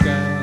sky,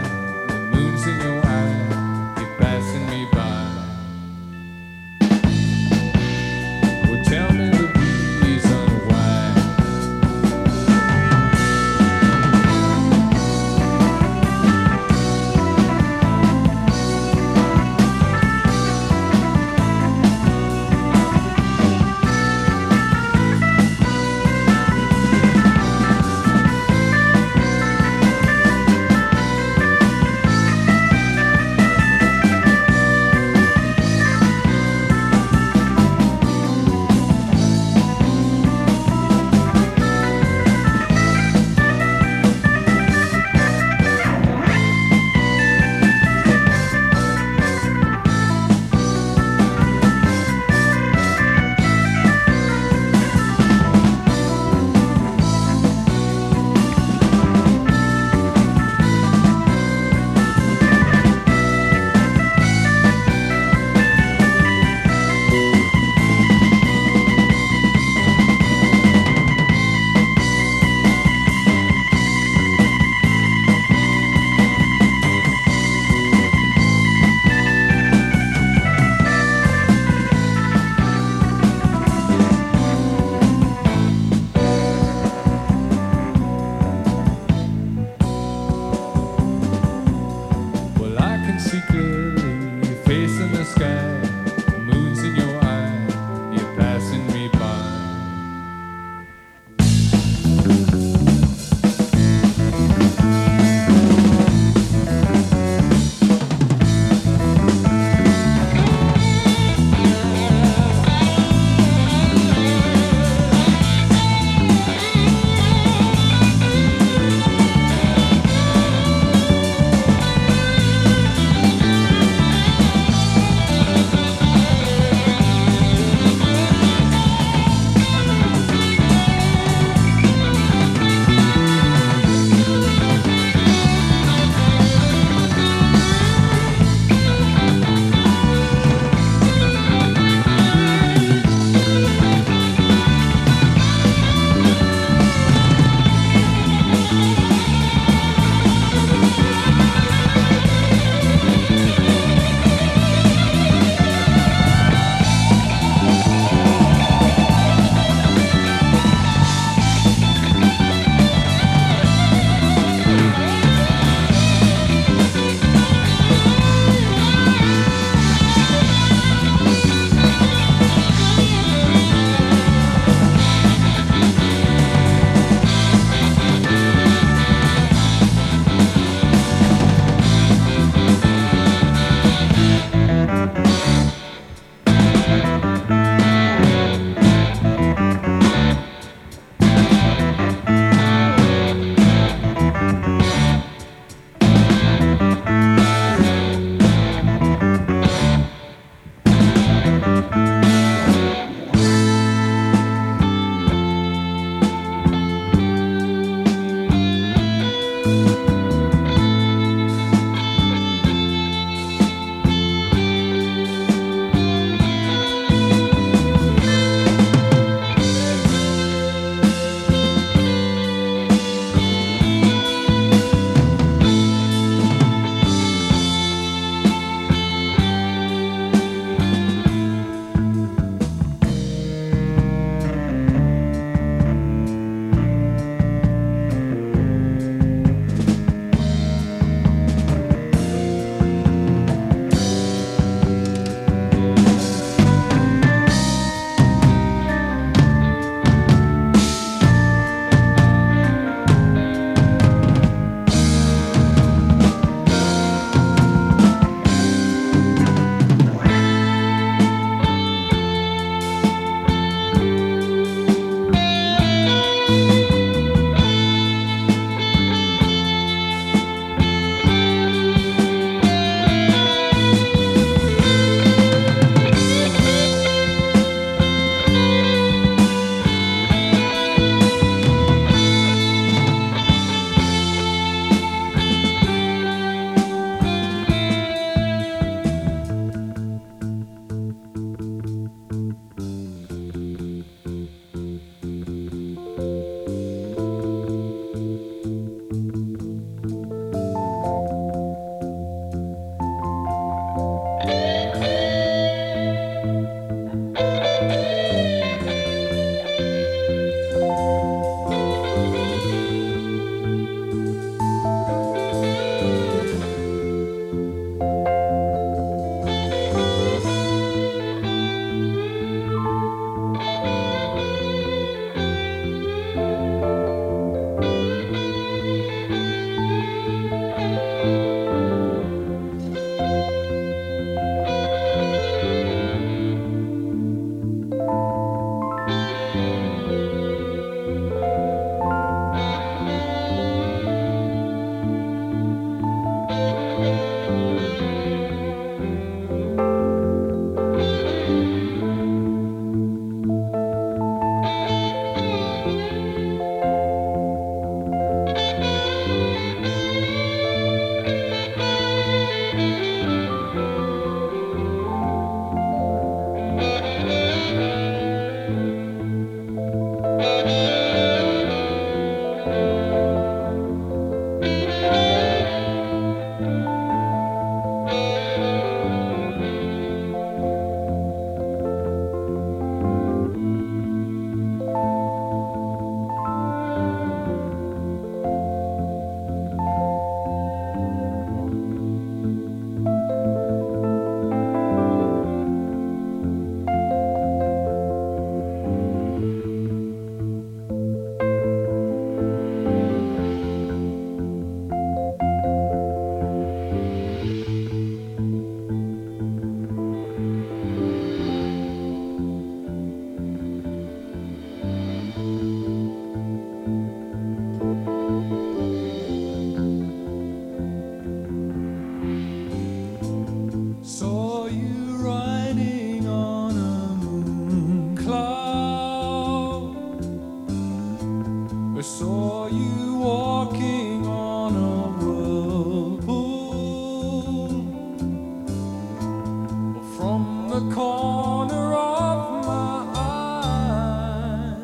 the corner of my eye.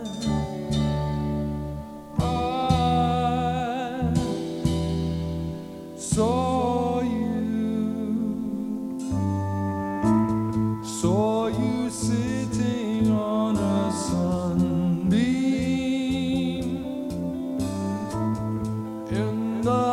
I saw you, saw you sitting on a sunbeam in the